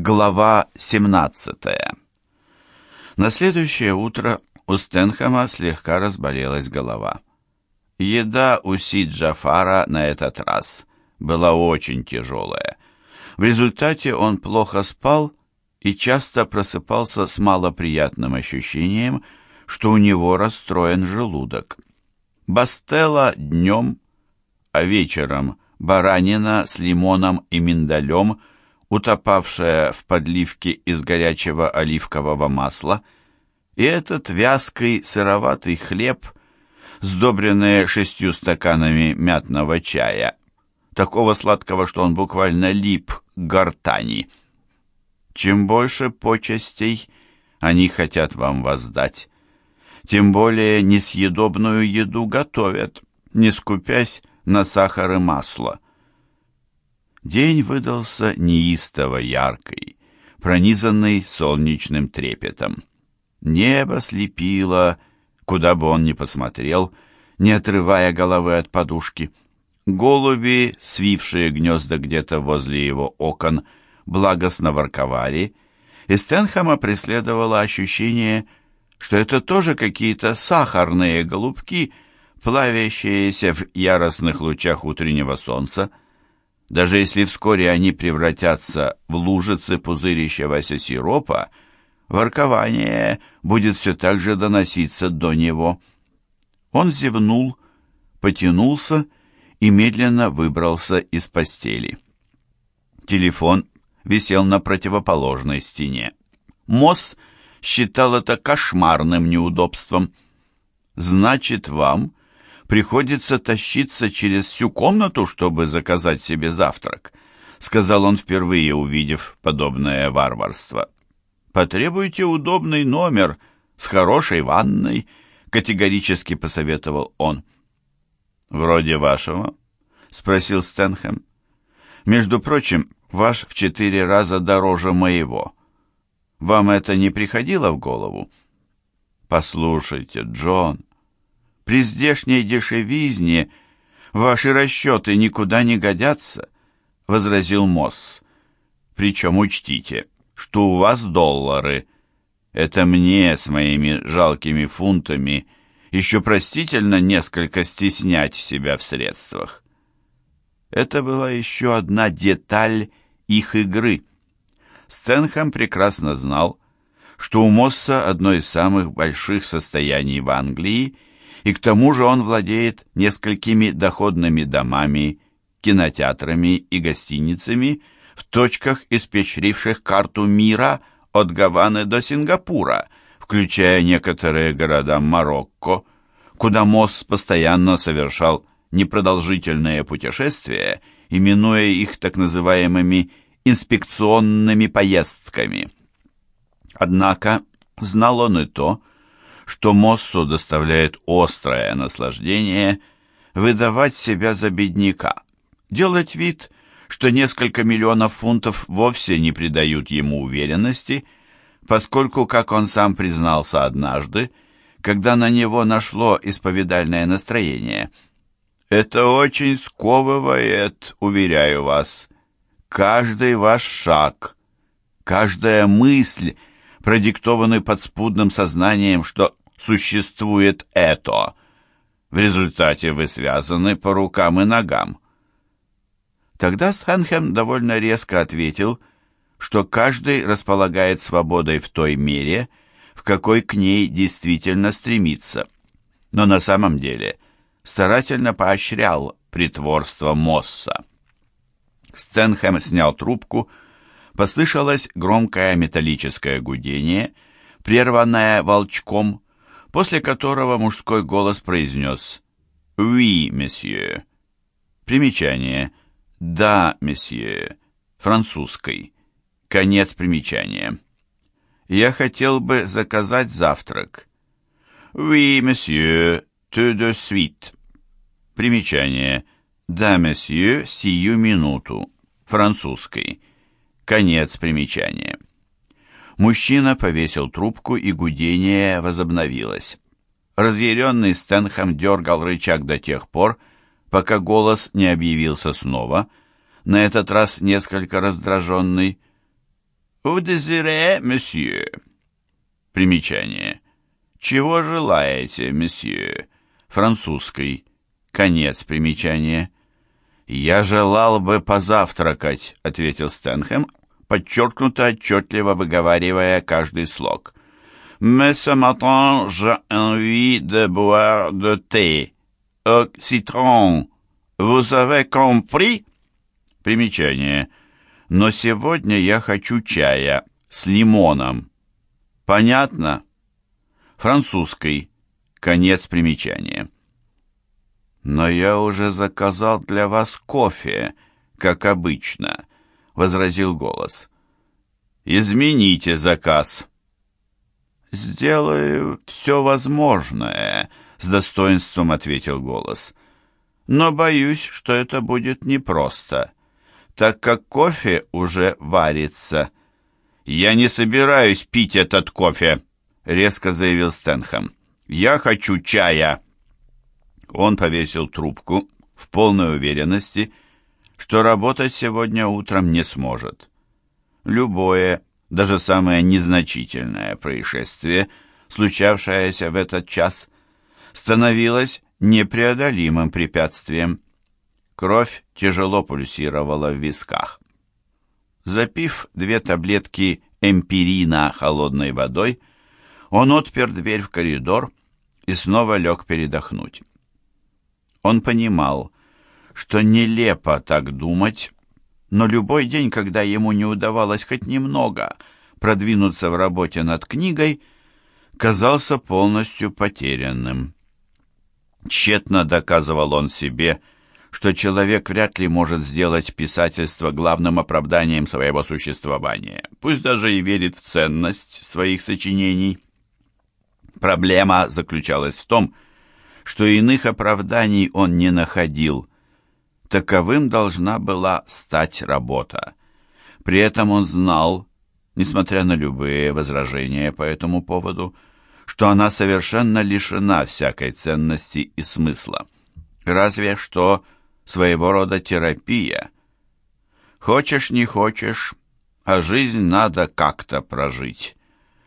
Глава 17 На следующее утро у Стэнхэма слегка разболелась голова. Еда у Си Джафара на этот раз была очень тяжелая. В результате он плохо спал и часто просыпался с малоприятным ощущением, что у него расстроен желудок. Бастелла днем, а вечером баранина с лимоном и миндалем – утопавшая в подливке из горячего оливкового масла, и этот вязкий сыроватый хлеб, сдобренный шестью стаканами мятного чая, такого сладкого, что он буквально лип к гортани. Чем больше почестей они хотят вам воздать, тем более несъедобную еду готовят, не скупясь на сахар и масло. День выдался неистово яркий, пронизанный солнечным трепетом. Небо слепило, куда бы он ни посмотрел, не отрывая головы от подушки. Голуби, свившие гнезда где-то возле его окон, благостно ворковали, и Стэнхэма преследовало ощущение, что это тоже какие-то сахарные голубки, плавящиеся в яростных лучах утреннего солнца, даже если вскоре они превратятся в лужицы пузырящегося сиропа, воркование будет все так же доноситься до него. Он зевнул, потянулся и медленно выбрался из постели. Телефон висел на противоположной стене. Мосс считал это кошмарным неудобством. «Значит, вам приходится тащиться через всю комнату, чтобы заказать себе завтрак», сказал он впервые, увидев подобное варварство. «Потребуйте удобный номер с хорошей ванной», категорически посоветовал он. «Вроде вашего?» — спросил Стэнхэм. «Между прочим, ваш в четыре раза дороже моего. Вам это не приходило в голову?» «Послушайте, Джон, при здешней дешевизне ваши расчеты никуда не годятся, — возразил Мосс. Причем учтите, что у вас доллары. Это мне с моими жалкими фунтами еще простительно несколько стеснять себя в средствах. Это была еще одна деталь их игры. Стэнхэм прекрасно знал, что у Мосса одно из самых больших состояний в Англии — и к тому же он владеет несколькими доходными домами, кинотеатрами и гостиницами в точках, испещривших карту мира от Гаваны до Сингапура, включая некоторые города Марокко, куда Мосс постоянно совершал непродолжительные путешествия, именуя их так называемыми инспекционными поездками. Однако знал он и то, что Моссу доставляет острое наслаждение выдавать себя за бедняка, делать вид, что несколько миллионов фунтов вовсе не придают ему уверенности, поскольку, как он сам признался однажды, когда на него нашло исповедальное настроение, «Это очень сковывает, уверяю вас, каждый ваш шаг, каждая мысль, продиктованы подспудным сознанием, что существует это. В результате вы связаны по рукам и ногам. Тогда Стэнхэм довольно резко ответил, что каждый располагает свободой в той мере, в какой к ней действительно стремится. Но на самом деле старательно поощрял притворство Мосса. Стэнхэм снял трубку, послышалось громкое металлическое гудение, прерванное волчком, после которого мужской голос произнес «Oui, месье». Примечание «Да, месье», французской. Конец примечания. «Я хотел бы заказать завтрак». «Oui, месье, tout de suite». Примечание «Да, месье, сию минуту», французской. Конец примечания. Мужчина повесил трубку, и гудение возобновилось. Разъяренный Стэнхэм дергал рычаг до тех пор, пока голос не объявился снова, на этот раз несколько раздраженный. «Vous désirez, monsieur?» Примечание. «Чего желаете, месье?» Французский. Конец примечания. «Я желал бы позавтракать», — ответил Стэнхэм, подчеркнуто отчетливо выговаривая каждый слог. «Mais ce matin, j'ai envie de boire de thé au citron. Vous avez compris?» Примечание. «Но сегодня я хочу чая с лимоном». Понятно? Французский. Конец примечания. «Но я уже заказал для вас кофе, как обычно», — возразил голос. «Измените заказ». «Сделаю все возможное», — с достоинством ответил голос. «Но боюсь, что это будет непросто, так как кофе уже варится». «Я не собираюсь пить этот кофе», — резко заявил Стэнхэм. «Я хочу чая». Он повесил трубку в полной уверенности, что работать сегодня утром не сможет. Любое, даже самое незначительное происшествие, случавшееся в этот час, становилось непреодолимым препятствием. Кровь тяжело пульсировала в висках. Запив две таблетки эмпирина холодной водой, он отпер дверь в коридор и снова лег передохнуть. Он понимал, что нелепо так думать, но любой день, когда ему не удавалось хоть немного продвинуться в работе над книгой, казался полностью потерянным. Тщетно доказывал он себе, что человек вряд ли может сделать писательство главным оправданием своего существования, пусть даже и верит в ценность своих сочинений. Проблема заключалась в том, что иных оправданий он не находил. Таковым должна была стать работа. При этом он знал, несмотря на любые возражения по этому поводу, что она совершенно лишена всякой ценности и смысла. Разве что своего рода терапия. Хочешь, не хочешь, а жизнь надо как-то прожить,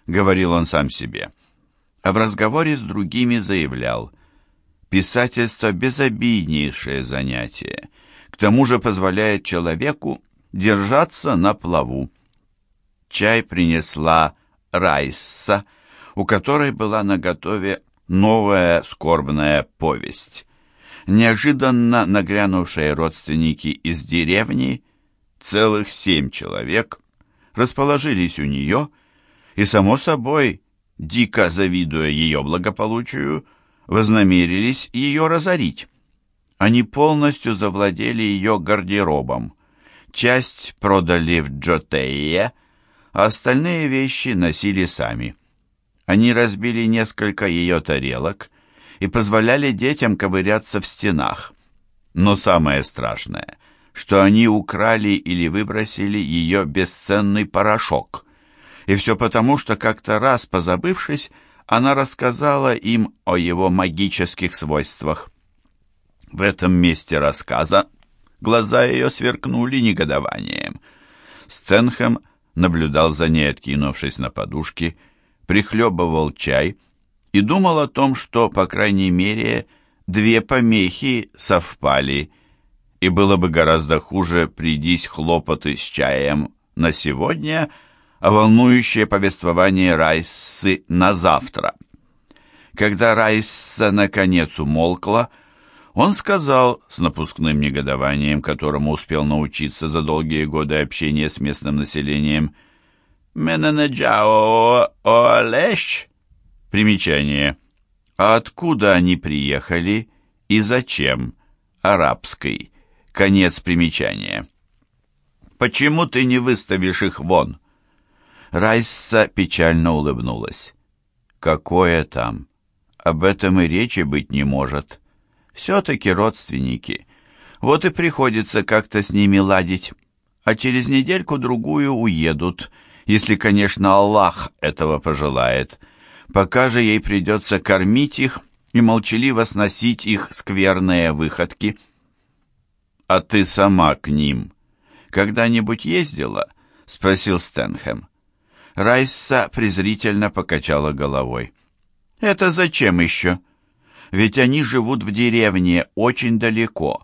говорил он сам себе. А в разговоре с другими заявлял, писательство безобиднейшее занятие, к тому же позволяет человеку держаться на плаву. Чай принесла Райсса, у которой была наготове новая скорбная повесть неожиданно нагрянувшие родственники из деревни, целых семь человек, расположились у нее и, само собой, дико завидуя ее благополучию, вознамерились ее разорить. Они полностью завладели ее гардеробом. Часть продали в Джотее, а остальные вещи носили сами. Они разбили несколько ее тарелок и позволяли детям ковыряться в стенах. Но самое страшное, что они украли или выбросили ее бесценный порошок. И все потому, что как-то раз, позабывшись, она рассказала им о его магических свойствах. В этом месте рассказа глаза ее сверкнули негодованием. Стэнхэм наблюдал за ней, откинувшись на подушки, прихлебывал чай — и думал о том, что, по крайней мере, две помехи совпали, и было бы гораздо хуже придись хлопоты с чаем на сегодня, волнующее повествование Райссы на завтра. Когда Райсса наконец умолкла, он сказал с напускным негодованием, которому успел научиться за долгие годы общения с местным населением, «Мененаджао олещ?» Примечание. А откуда они приехали и зачем? Арабской. Конец примечания. Почему ты не выставишь их вон? Райса печально улыбнулась. Какое там? Об этом и речи быть не может. Все-таки родственники. Вот и приходится как-то с ними ладить. А через недельку-другую уедут, если, конечно, Аллах этого пожелает пока же ей придется кормить их и молчаливо сносить их скверные выходки. «А ты сама к ним когда-нибудь ездила?» — спросил Стэнхэм. Райса презрительно покачала головой. «Это зачем еще? Ведь они живут в деревне очень далеко,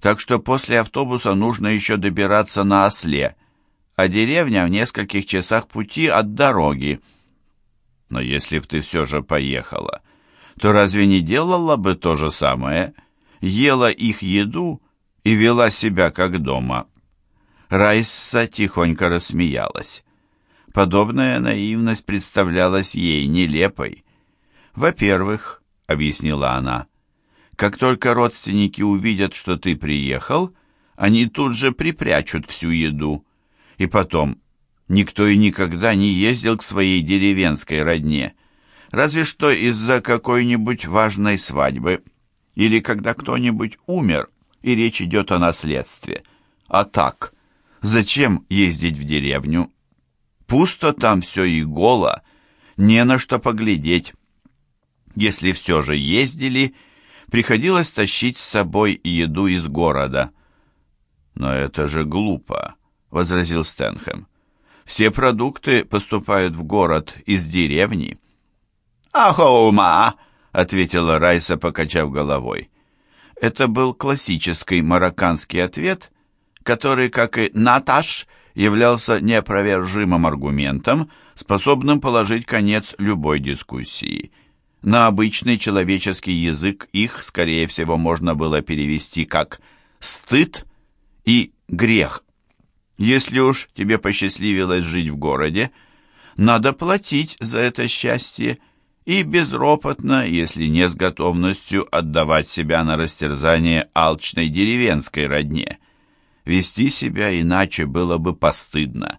так что после автобуса нужно еще добираться на осле, а деревня в нескольких часах пути от дороги. Но если б ты все же поехала, то разве не делала бы то же самое? Ела их еду и вела себя как дома?» Райса тихонько рассмеялась. Подобная наивность представлялась ей нелепой. «Во-первых, — объяснила она, — как только родственники увидят, что ты приехал, они тут же припрячут всю еду. И потом, никто и никогда не ездил к своей деревенской родне, разве что из-за какой-нибудь важной свадьбы или когда кто-нибудь умер, и речь идет о наследстве. А так, зачем ездить в деревню? Пусто там все и голо, не на что поглядеть. Если все же ездили, приходилось тащить с собой еду из города. «Но это же глупо», — возразил Стэнхэм. «Все продукты поступают в город из деревни». «Ахоума!» — ответила Райса, покачав головой. Это был классический марокканский ответ, который, как и «Наташ», являлся неопровержимым аргументом, способным положить конец любой дискуссии. На обычный человеческий язык их, скорее всего, можно было перевести как «стыд» и «грех». Если уж тебе посчастливилось жить в городе, надо платить за это счастье и безропотно, если не с готовностью, отдавать себя на растерзание алчной деревенской родне – Вести себя иначе было бы постыдно,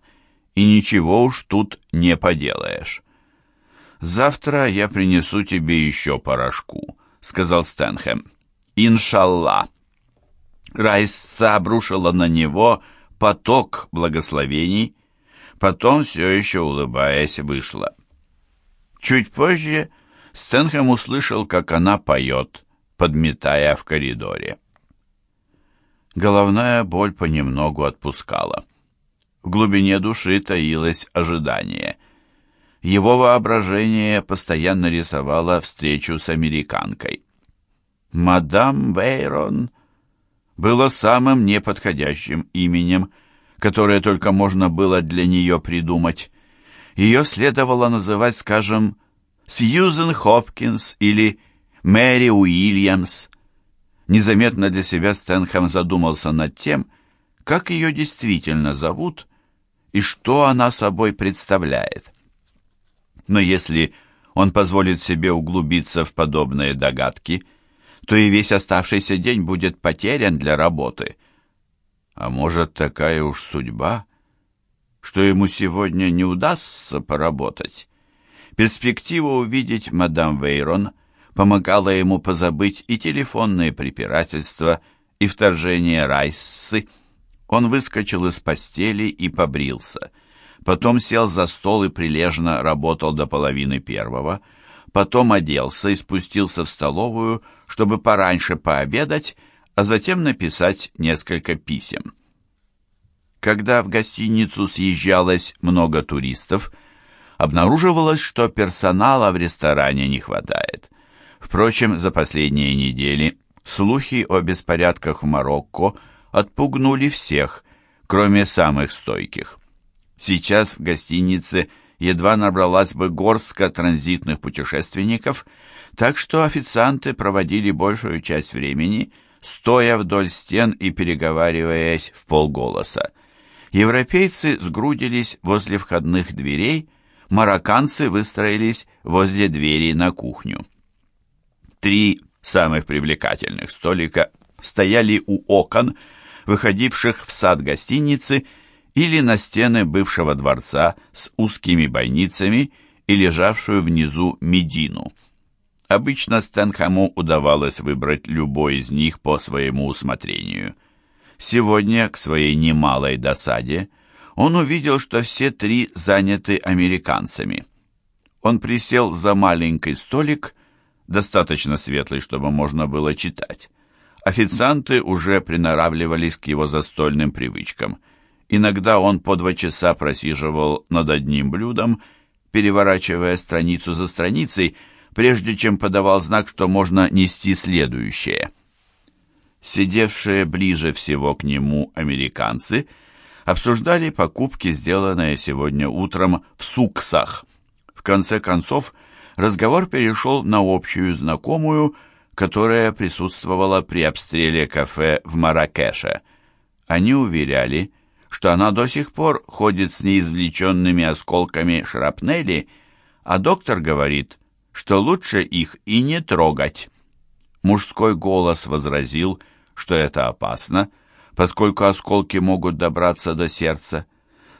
и ничего уж тут не поделаешь. «Завтра я принесу тебе еще порошку», — сказал Стэнхэм. «Иншалла». Райса обрушила на него поток благословений, потом, все еще улыбаясь, вышла. Чуть позже Стэнхэм услышал, как она поет, подметая в коридоре. Головная боль понемногу отпускала. В глубине души таилось ожидание. Его воображение постоянно рисовало встречу с американкой. «Мадам Вейрон» было самым неподходящим именем, которое только можно было для нее придумать. Ее следовало называть, скажем, Сьюзен Хопкинс или Мэри Уильямс. Незаметно для себя Стэнхэм задумался над тем, как ее действительно зовут и что она собой представляет. Но если он позволит себе углубиться в подобные догадки, то и весь оставшийся день будет потерян для работы. А может, такая уж судьба, что ему сегодня не удастся поработать? Перспектива увидеть мадам Вейрон – помогала ему позабыть и телефонные препирательства, и вторжение Райссы. Он выскочил из постели и побрился. Потом сел за стол и прилежно работал до половины первого. Потом оделся и спустился в столовую, чтобы пораньше пообедать, а затем написать несколько писем. Когда в гостиницу съезжалось много туристов, обнаруживалось, что персонала в ресторане не хватает. Впрочем, за последние недели слухи о беспорядках в Марокко отпугнули всех, кроме самых стойких. Сейчас в гостинице едва набралась бы горстка транзитных путешественников, так что официанты проводили большую часть времени, стоя вдоль стен и переговариваясь в полголоса. Европейцы сгрудились возле входных дверей, марокканцы выстроились возле двери на кухню. Три самых привлекательных столика стояли у окон, выходивших в сад гостиницы или на стены бывшего дворца с узкими бойницами и лежавшую внизу Медину. Обычно Стэнхэму удавалось выбрать любой из них по своему усмотрению. Сегодня, к своей немалой досаде, он увидел, что все три заняты американцами. Он присел за маленький столик достаточно светлый, чтобы можно было читать. Официанты уже приноравливались к его застольным привычкам. Иногда он по два часа просиживал над одним блюдом, переворачивая страницу за страницей, прежде чем подавал знак, что можно нести следующее. Сидевшие ближе всего к нему американцы обсуждали покупки, сделанные сегодня утром в Суксах. В конце концов, разговор перешел на общую знакомую, которая присутствовала при обстреле кафе в Маракеше. Они уверяли, что она до сих пор ходит с неизвлеченными осколками шрапнели, а доктор говорит, что лучше их и не трогать. Мужской голос возразил, что это опасно, поскольку осколки могут добраться до сердца.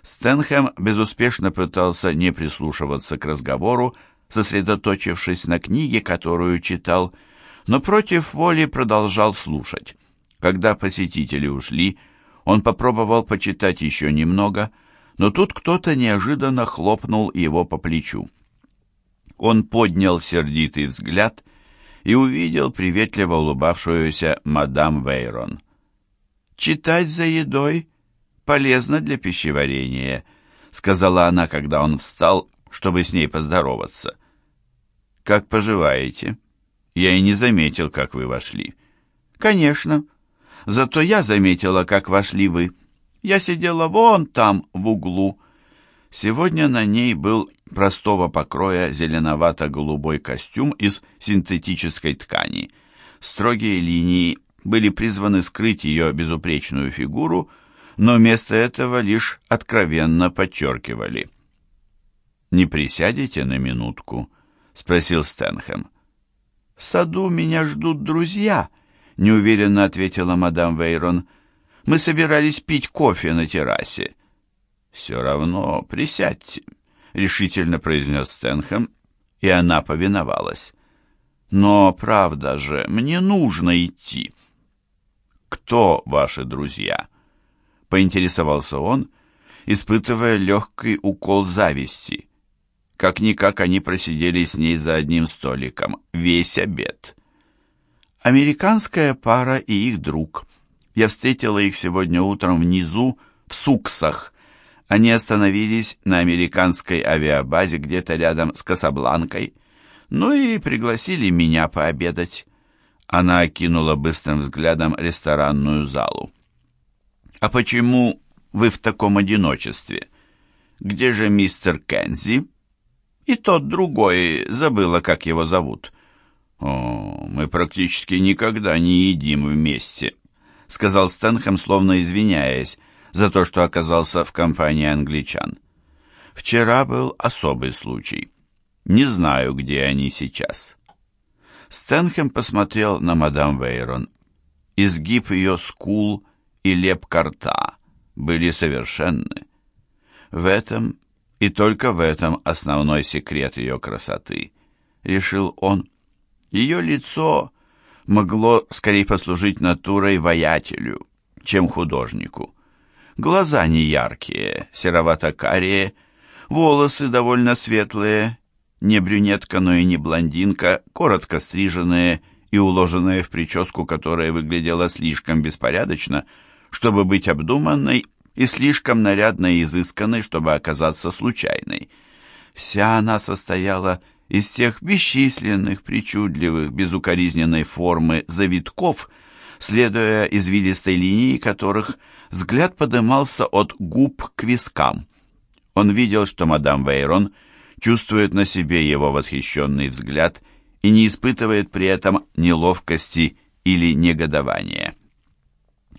Стэнхэм безуспешно пытался не прислушиваться к разговору, сосредоточившись на книге, которую читал, но против воли продолжал слушать. Когда посетители ушли, он попробовал почитать еще немного, но тут кто-то неожиданно хлопнул его по плечу. Он поднял сердитый взгляд и увидел приветливо улыбавшуюся мадам Вейрон. «Читать за едой полезно для пищеварения», — сказала она, когда он встал, чтобы с ней поздороваться. «Как поживаете? Я и не заметил, как вы вошли». «Конечно. Зато я заметила, как вошли вы. Я сидела вон там, в углу». Сегодня на ней был простого покроя зеленовато-голубой костюм из синтетической ткани. Строгие линии были призваны скрыть ее безупречную фигуру, но вместо этого лишь откровенно подчеркивали. «Не присядете на минутку?» — спросил Стэнхэм. «В саду меня ждут друзья», — неуверенно ответила мадам Вейрон. «Мы собирались пить кофе на террасе». «Все равно присядьте», — решительно произнес Стэнхэм, и она повиновалась. «Но, правда же, мне нужно идти». «Кто ваши друзья?» — поинтересовался он, испытывая легкий укол зависти. Как-никак они просидели с ней за одним столиком весь обед. Американская пара и их друг. Я встретила их сегодня утром внизу, в Суксах. Они остановились на американской авиабазе где-то рядом с Касабланкой, ну и пригласили меня пообедать. Она окинула быстрым взглядом ресторанную залу. «А почему вы в таком одиночестве? Где же мистер Кензи?» И тот другой, забыла, как его зовут. «О, мы практически никогда не едим вместе», — сказал Стэнхэм, словно извиняясь за то, что оказался в компании англичан. «Вчера был особый случай. Не знаю, где они сейчас». Стэнхэм посмотрел на мадам Вейрон. Изгиб ее скул и лепка рта были совершенны. В этом и только в этом основной секрет ее красоты, решил он. Ее лицо могло скорее послужить натурой воятелю, чем художнику. Глаза не яркие, серовато-карие, волосы довольно светлые, не брюнетка, но и не блондинка, коротко стриженные и уложенные в прическу, которая выглядела слишком беспорядочно, чтобы быть обдуманной и слишком нарядной и изысканной, чтобы оказаться случайной. Вся она состояла из тех бесчисленных, причудливых, безукоризненной формы завитков, следуя извилистой линии которых взгляд подымался от губ к вискам. Он видел, что мадам Вейрон чувствует на себе его восхищенный взгляд и не испытывает при этом неловкости или негодования.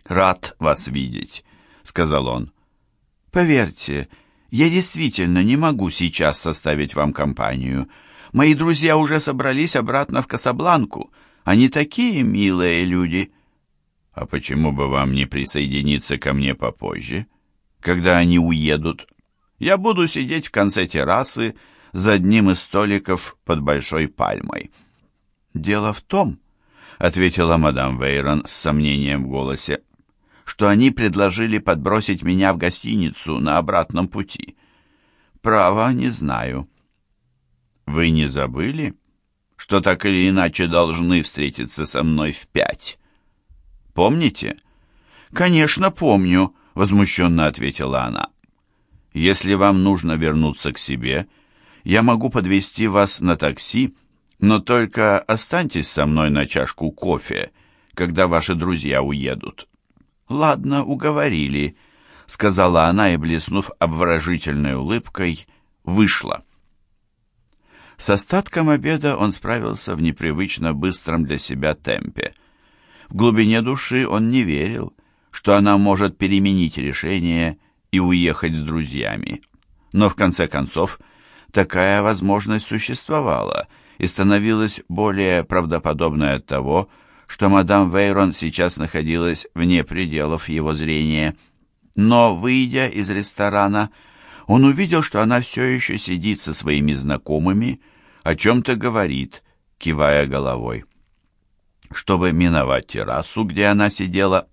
«Рад вас видеть», сказал он. «Поверьте, я действительно не могу сейчас составить вам компанию. Мои друзья уже собрались обратно в Касабланку. Они такие милые люди». «А почему бы вам не присоединиться ко мне попозже, когда они уедут? Я буду сидеть в конце террасы за одним из столиков под большой пальмой». «Дело в том», — ответила мадам Вейрон с сомнением в голосе, что они предложили подбросить меня в гостиницу на обратном пути. Право, не знаю. Вы не забыли, что так или иначе должны встретиться со мной в пять? Помните? Конечно, помню, возмущенно ответила она. «Если вам нужно вернуться к себе, я могу подвезти вас на такси, но только останьтесь со мной на чашку кофе, когда ваши друзья уедут». «Ладно, уговорили», — сказала она и, блеснув обворожительной улыбкой, вышла. С остатком обеда он справился в непривычно быстром для себя темпе. В глубине души он не верил, что она может переменить решение и уехать с друзьями. Но в конце концов, такая возможность существовала и становилась более правдоподобной от того, что мадам Вейрон сейчас находилась вне пределов его зрения. Но, выйдя из ресторана, он увидел, что она все еще сидит со своими знакомыми, о чем-то говорит, кивая головой. Чтобы миновать террасу, где она сидела,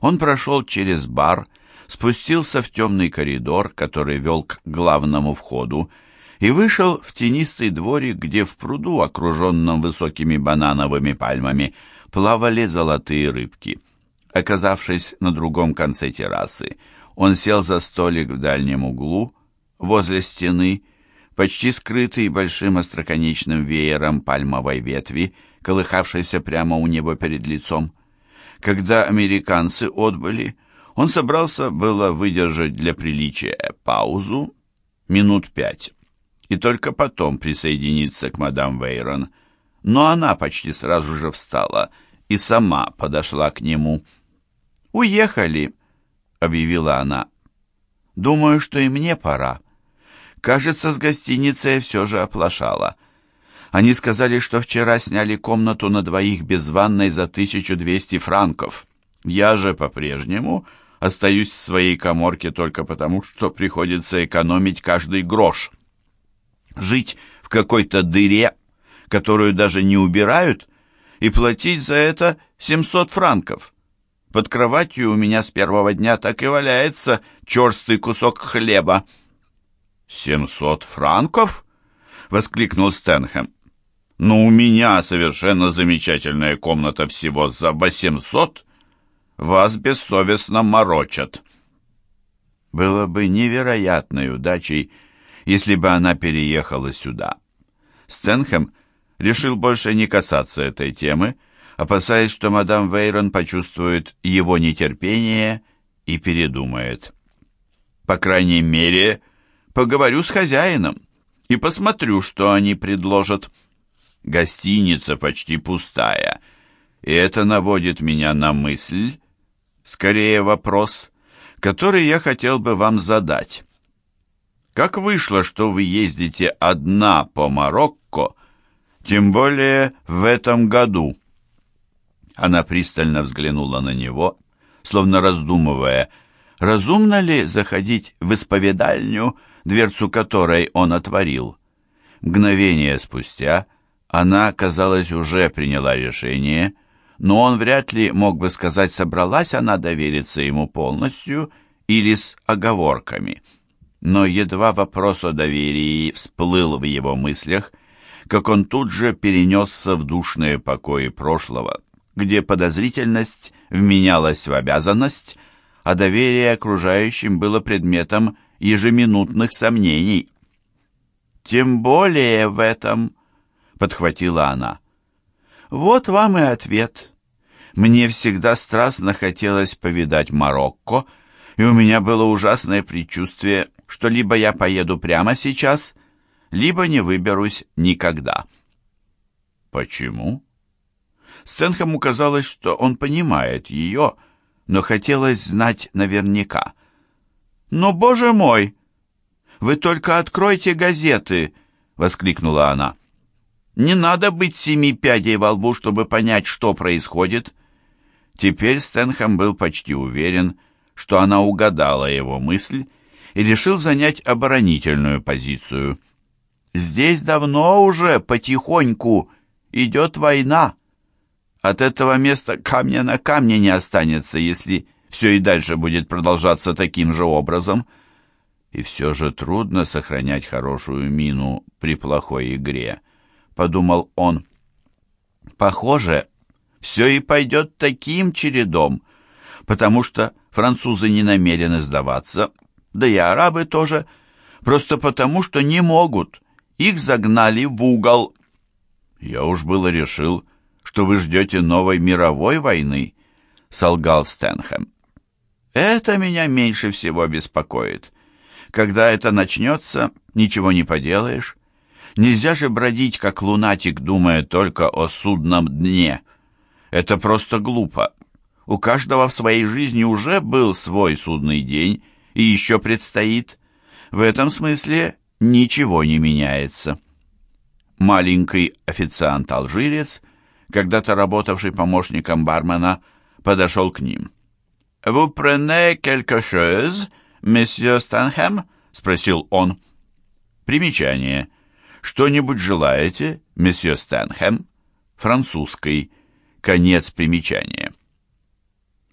он прошел через бар, спустился в темный коридор, который вел к главному входу, и вышел в тенистый дворик, где в пруду, окруженном высокими банановыми пальмами, плавали золотые рыбки. Оказавшись на другом конце террасы, он сел за столик в дальнем углу, возле стены, почти скрытый большим остроконечным веером пальмовой ветви, колыхавшейся прямо у него перед лицом. Когда американцы отбыли, он собрался было выдержать для приличия паузу минут пять и только потом присоединиться к мадам Вейрон, но она почти сразу же встала и сама подошла к нему. «Уехали», — объявила она. «Думаю, что и мне пора. Кажется, с гостиницей все же оплошала. Они сказали, что вчера сняли комнату на двоих без ванной за 1200 франков. Я же по-прежнему остаюсь в своей коморке только потому, что приходится экономить каждый грош. Жить в какой-то дыре, которую даже не убирают, и платить за это 700 франков. Под кроватью у меня с первого дня так и валяется черстый кусок хлеба. «Семьсот франков?» — воскликнул Стэнхэм. «Но у меня совершенно замечательная комната всего за восемьсот. Вас бессовестно морочат». Было бы невероятной удачей, если бы она переехала сюда. Стэнхэм решил больше не касаться этой темы, опасаясь, что мадам Вейрон почувствует его нетерпение и передумает. По крайней мере, поговорю с хозяином и посмотрю, что они предложат. Гостиница почти пустая, и это наводит меня на мысль, скорее вопрос, который я хотел бы вам задать. Как вышло, что вы ездите одна по Марокко, тем более в этом году?» Она пристально взглянула на него, словно раздумывая, разумно ли заходить в исповедальню, дверцу которой он отворил. Мгновение спустя она, казалось, уже приняла решение, но он вряд ли мог бы сказать, собралась она довериться ему полностью или с оговорками. Но едва вопрос о доверии всплыл в его мыслях, как он тут же перенесся в душные покои прошлого, где подозрительность вменялась в обязанность, а доверие окружающим было предметом ежеминутных сомнений. «Тем более в этом», — подхватила она. «Вот вам и ответ. Мне всегда страстно хотелось повидать Марокко, и у меня было ужасное предчувствие, что либо я поеду прямо сейчас, либо не выберусь никогда». «Почему?» Стэнхэму казалось, что он понимает ее, но хотелось знать наверняка. «Но, боже мой! Вы только откройте газеты!» — воскликнула она. «Не надо быть семи пядей во лбу, чтобы понять, что происходит». Теперь Стэнхэм был почти уверен, что она угадала его мысль и решил занять оборонительную позицию. «Здесь давно уже потихоньку идет война. От этого места камня на камне не останется, если все и дальше будет продолжаться таким же образом. И все же трудно сохранять хорошую мину при плохой игре, подумал он. Похоже, все и пойдет таким чередом. потому что французы не намерены сдаваться, да и арабы тоже, просто потому что не могут. Их загнали в угол. Я уж было решил, что вы ждете новой мировой войны, солгал Стэнхэм. Это меня меньше всего беспокоит. Когда это начнется, ничего не поделаешь. Нельзя же бродить, как лунатик, думая только о судном дне. Это просто глупо. У каждого в своей жизни уже был свой судный день, и еще предстоит. В этом смысле ничего не меняется. Маленький официант-алжирец, когда-то работавший помощником бармена, подошел к ним. «Vous prenez quelque chose, месье Станхэм?» — спросил он. Примечание. «Что-нибудь желаете, месье Стэнхэм?» Французский. Конец примечания.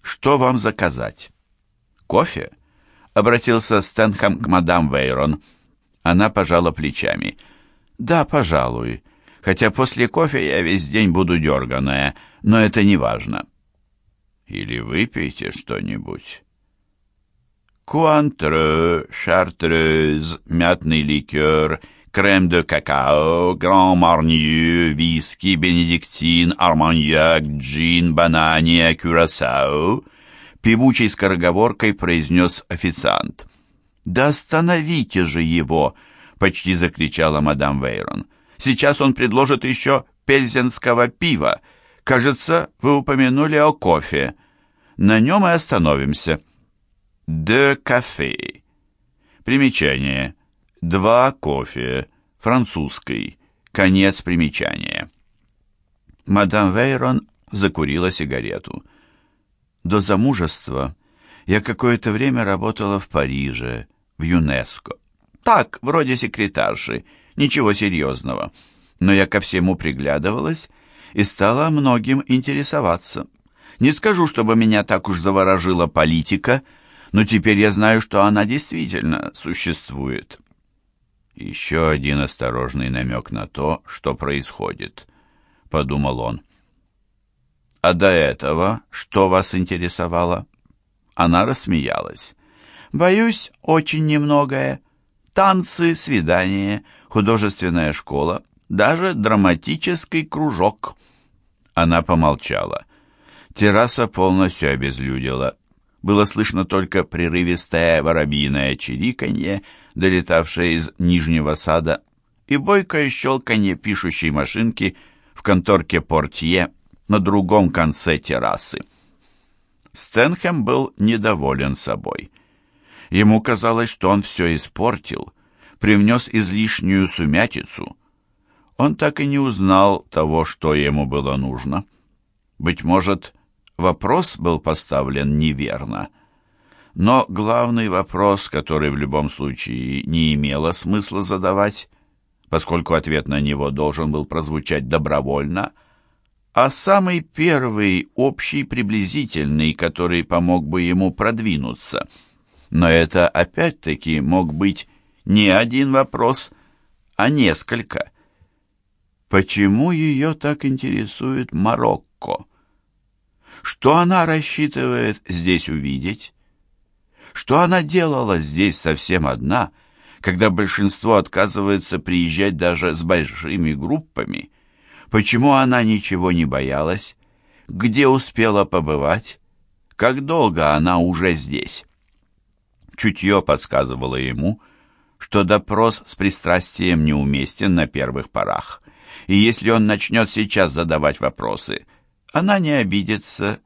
«Что вам заказать?» «Кофе?» — обратился Стэнхэм к мадам Вейрон. Она пожала плечами. «Да, пожалуй. Хотя после кофе я весь день буду дерганая, но это не важно». «Или выпейте что-нибудь?» Куантре, шартреuse, мятный ликер, крем де какао, гран марнью, виски, бенедиктин, арманьяк, джин, банания, кюрасао, певучей скороговоркой произнес официант. «Да остановите же его!» — почти закричала мадам Вейрон. «Сейчас он предложит еще пельзенского пива. Кажется, вы упомянули о кофе. На нем и остановимся». «De café». Примечание. Два кофе. Французский. Конец примечания. Мадам Вейрон закурила сигарету. До замужества я какое-то время работала в Париже, в ЮНЕСКО. Так, вроде секретарши, ничего серьезного. Но я ко всему приглядывалась и стала многим интересоваться. Не скажу, чтобы меня так уж заворожила политика – но теперь я знаю, что она действительно существует. Еще один осторожный намек на то, что происходит, — подумал он. А до этого что вас интересовало? Она рассмеялась. Боюсь, очень немногое. Танцы, свидания, художественная школа, даже драматический кружок. Она помолчала. Терраса полностью обезлюдила было слышно только прерывистое воробьиное чириканье, долетавшее из нижнего сада, и бойкое щелканье пишущей машинки в конторке портье на другом конце террасы. Стэнхэм был недоволен собой. Ему казалось, что он все испортил, привнес излишнюю сумятицу. Он так и не узнал того, что ему было нужно. Быть может, вопрос был поставлен неверно. Но главный вопрос, который в любом случае не имело смысла задавать, поскольку ответ на него должен был прозвучать добровольно, а самый первый, общий, приблизительный, который помог бы ему продвинуться. Но это опять-таки мог быть не один вопрос, а несколько. Почему ее так интересует Марокко? Что она рассчитывает здесь увидеть? Что она делала здесь совсем одна, когда большинство отказывается приезжать даже с большими группами? Почему она ничего не боялась? Где успела побывать? Как долго она уже здесь? Чутье подсказывало ему, что допрос с пристрастием неуместен на первых порах, и если он начнет сейчас задавать вопросы – она не обидится,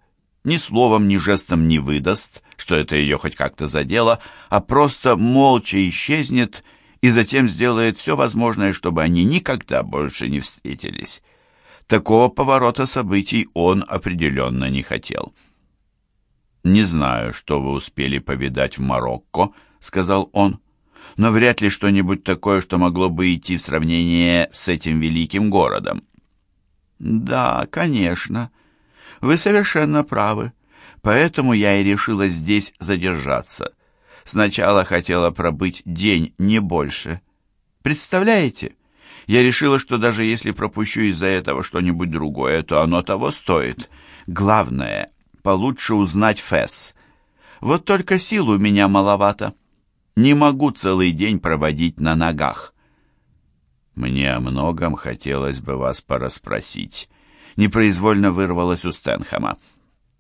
ни словом, ни жестом не выдаст, что это ее хоть как-то задело, а просто молча исчезнет и затем сделает все возможное, чтобы они никогда больше не встретились. Такого поворота событий он определенно не хотел. «Не знаю, что вы успели повидать в Марокко», — сказал он, «но вряд ли что-нибудь такое, что могло бы идти в сравнение с этим великим городом. «Да, конечно. Вы совершенно правы. Поэтому я и решила здесь задержаться. Сначала хотела пробыть день, не больше. Представляете? Я решила, что даже если пропущу из-за этого что-нибудь другое, то оно того стоит. Главное, получше узнать Фэс. Вот только сил у меня маловато. Не могу целый день проводить на ногах. Мне о многом хотелось бы вас порасспросить. Непроизвольно вырвалось у Стэнхэма.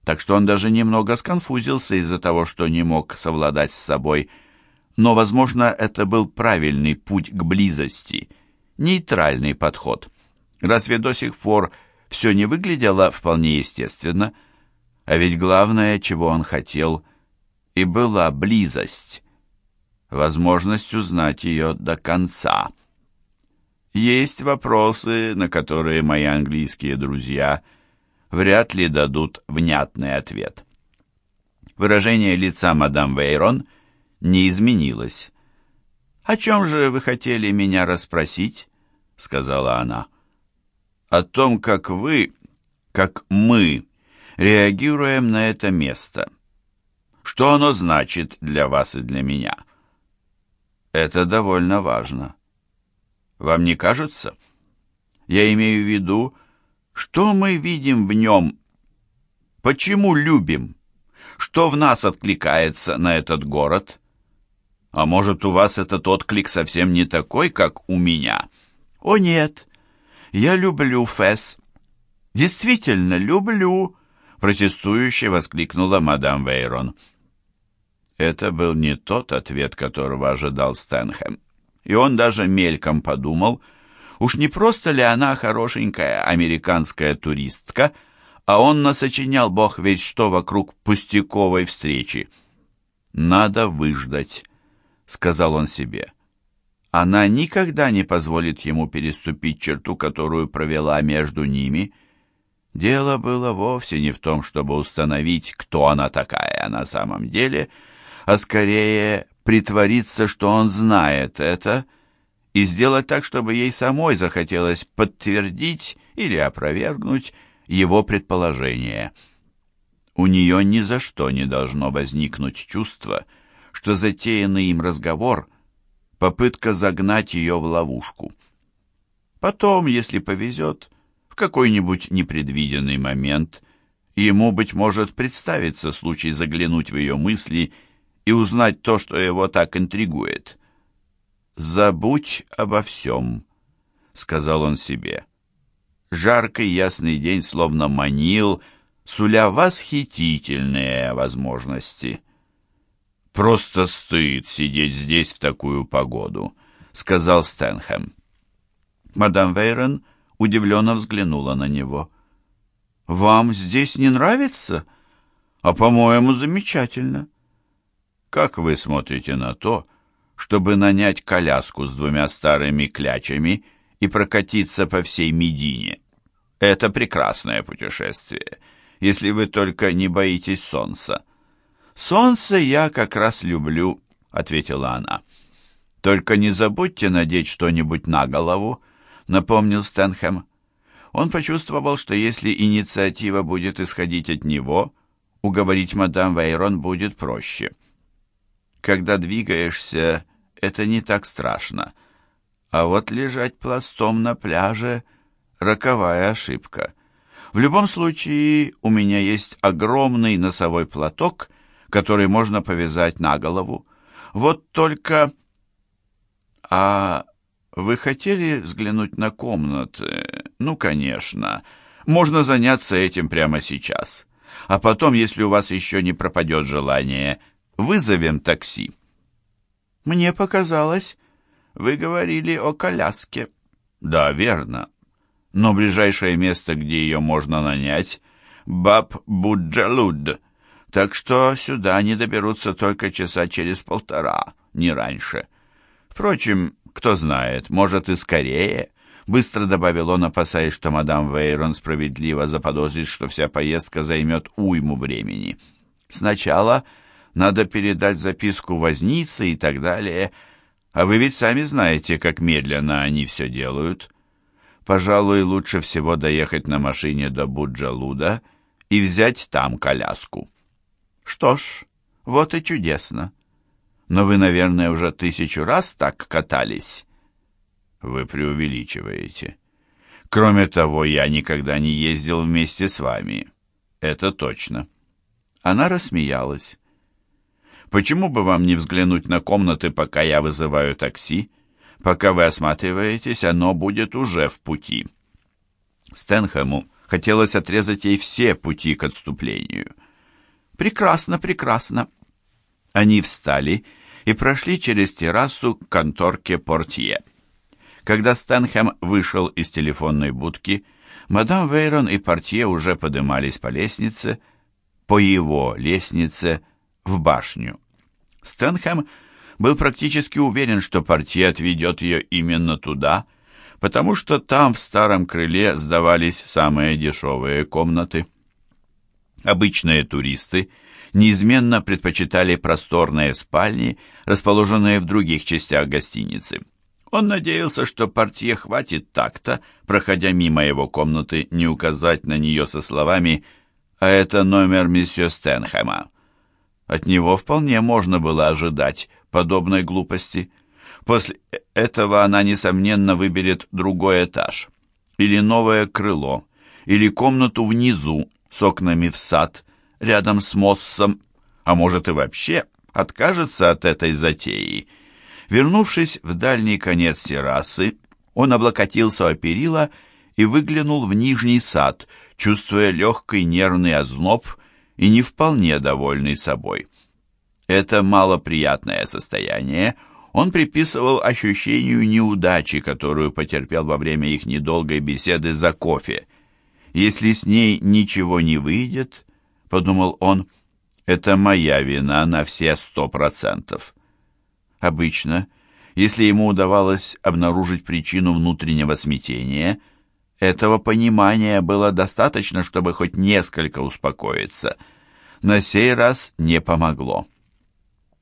Так что он даже немного сконфузился из-за того, что не мог совладать с собой. Но, возможно, это был правильный путь к близости, нейтральный подход. Разве до сих пор все не выглядело вполне естественно? А ведь главное, чего он хотел, и была близость, возможность узнать ее до конца. Есть вопросы, на которые мои английские друзья вряд ли дадут внятный ответ. Выражение лица мадам Вейрон не изменилось. «О чем же вы хотели меня расспросить?» — сказала она. «О том, как вы, как мы, реагируем на это место. Что оно значит для вас и для меня?» «Это довольно важно». Вам не кажется? Я имею в виду, что мы видим в нем, почему любим, что в нас откликается на этот город. А может, у вас этот отклик совсем не такой, как у меня? О нет, я люблю Фэс. Действительно, люблю, протестующе воскликнула мадам Вейрон. Это был не тот ответ, которого ожидал Стэнхэм и он даже мельком подумал, уж не просто ли она хорошенькая американская туристка, а он насочинял бог ведь что вокруг пустяковой встречи. «Надо выждать», — сказал он себе. Она никогда не позволит ему переступить черту, которую провела между ними. Дело было вовсе не в том, чтобы установить, кто она такая на самом деле, а скорее притвориться, что он знает это, и сделать так, чтобы ей самой захотелось подтвердить или опровергнуть его предположение. У нее ни за что не должно возникнуть чувство, что затеянный им разговор — попытка загнать ее в ловушку. Потом, если повезет, в какой-нибудь непредвиденный момент ему, быть может, представится случай заглянуть в ее мысли и узнать то, что его так интригует. «Забудь обо всем», — сказал он себе. Жаркий ясный день словно манил, суля восхитительные возможности. «Просто стыд сидеть здесь в такую погоду», — сказал Стэнхэм. Мадам Вейрон удивленно взглянула на него. «Вам здесь не нравится? А, по-моему, замечательно. Как вы смотрите на то, чтобы нанять коляску с двумя старыми клячами и прокатиться по всей Медине? Это прекрасное путешествие, если вы только не боитесь солнца. Солнце я как раз люблю, ответила она. Только не забудьте надеть что-нибудь на голову, напомнил Стэнхэм. Он почувствовал, что если инициатива будет исходить от него, уговорить мадам Вейрон будет проще. Когда двигаешься, это не так страшно. А вот лежать пластом на пляже — роковая ошибка. В любом случае, у меня есть огромный носовой платок, который можно повязать на голову. Вот только... А вы хотели взглянуть на комнаты? Ну, конечно. Можно заняться этим прямо сейчас. А потом, если у вас еще не пропадет желание Вызовем такси». «Мне показалось, вы говорили о коляске». «Да, верно. Но ближайшее место, где ее можно нанять, Баб Буджалуд, так что сюда они доберутся только часа через полтора, не раньше. Впрочем, кто знает, может и скорее». Быстро добавил он, опасаясь, что мадам Вейрон справедливо заподозрит, что вся поездка займет уйму времени. Сначала надо передать записку вознице и так далее. А вы ведь сами знаете, как медленно они все делают. Пожалуй, лучше всего доехать на машине до Буджалуда и взять там коляску. Что ж, вот и чудесно. Но вы, наверное, уже тысячу раз так катались. Вы преувеличиваете. Кроме того, я никогда не ездил вместе с вами. Это точно. Она рассмеялась. «Почему бы вам не взглянуть на комнаты, пока я вызываю такси? Пока вы осматриваетесь, оно будет уже в пути». Стэнхэму хотелось отрезать ей все пути к отступлению. «Прекрасно, прекрасно!» Они встали и прошли через террасу к конторке портье. Когда Стэнхэм вышел из телефонной будки, мадам Вейрон и портье уже подымались по лестнице, по его лестнице, в башню. Стэнхэм был практически уверен, что портье отведет ее именно туда, потому что там в старом крыле сдавались самые дешевые комнаты. Обычные туристы неизменно предпочитали просторные спальни, расположенные в других частях гостиницы. Он надеялся, что портье хватит так-то, проходя мимо его комнаты, не указать на нее со словами «А это номер месье Стэнхэма». От него вполне можно было ожидать подобной глупости. После этого она, несомненно, выберет другой этаж, или новое крыло, или комнату внизу с окнами в сад, рядом с Моссом, а может и вообще откажется от этой затеи – Вернувшись в дальний конец террасы, он облокотился о перила и выглянул в нижний сад, чувствуя легкий нервный озноб и не вполне довольный собой. Это малоприятное состояние он приписывал ощущению неудачи, которую потерпел во время их недолгой беседы за кофе. «Если с ней ничего не выйдет, — подумал он, — это моя вина на все сто процентов». Обычно, если ему удавалось обнаружить причину внутреннего смятения, этого понимания было достаточно, чтобы хоть несколько успокоиться. На сей раз не помогло.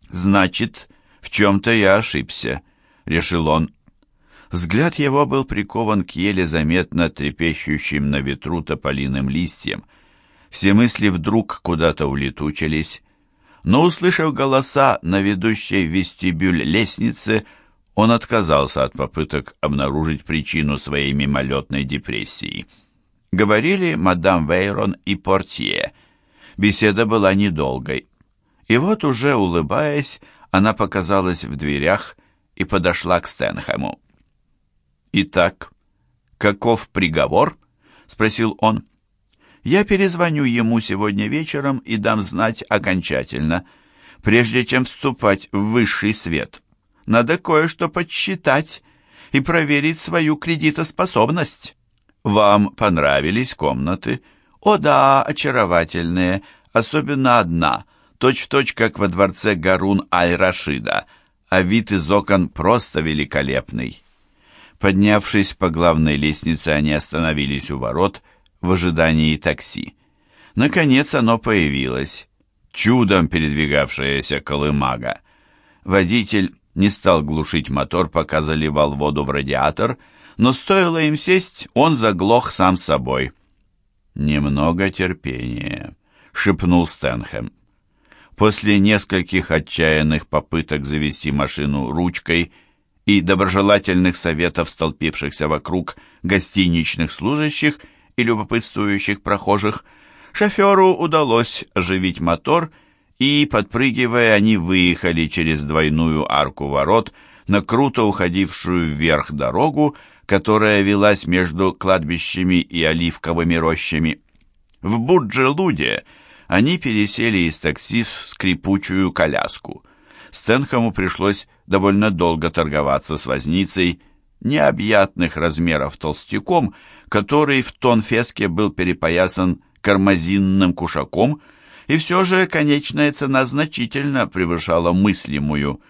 «Значит, в чем-то я ошибся», — решил он. Взгляд его был прикован к еле заметно трепещущим на ветру тополиным листьям. Все мысли вдруг куда-то улетучились, но, услышав голоса на ведущей вестибюль лестнице, он отказался от попыток обнаружить причину своей мимолетной депрессии. Говорили мадам Вейрон и портье. Беседа была недолгой. И вот уже улыбаясь, она показалась в дверях и подошла к Стэнхэму. «Итак, каков приговор?» — спросил он. Я перезвоню ему сегодня вечером и дам знать окончательно, прежде чем вступать в высший свет. Надо кое-что подсчитать и проверить свою кредитоспособность. Вам понравились комнаты? О да, очаровательные, особенно одна, точь-в-точь, -точь, как во дворце Гарун Аль-Рашида, а вид из окон просто великолепный. Поднявшись по главной лестнице, они остановились у ворот в ожидании такси. Наконец оно появилось, чудом передвигавшаяся колымага. Водитель не стал глушить мотор, пока заливал воду в радиатор, но стоило им сесть, он заглох сам собой. «Немного терпения», — шепнул Стэнхэм. После нескольких отчаянных попыток завести машину ручкой и доброжелательных советов столпившихся вокруг гостиничных служащих, и любопытствующих прохожих, шоферу удалось оживить мотор, и, подпрыгивая, они выехали через двойную арку ворот на круто уходившую вверх дорогу, которая велась между кладбищами и оливковыми рощами. В Бурджелуде они пересели из такси в скрипучую коляску. Стэнхэму пришлось довольно долго торговаться с возницей, необъятных размеров толстяком, который в тон феске был перепоясан кармазинным кушаком, и все же конечная цена значительно превышала мыслимую.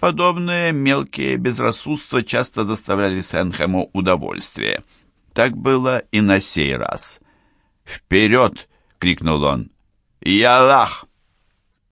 Подобные мелкие безрассудства часто доставляли Сенхэму удовольствие. Так было и на сей раз. «Вперед!» — крикнул он. «Ялах!»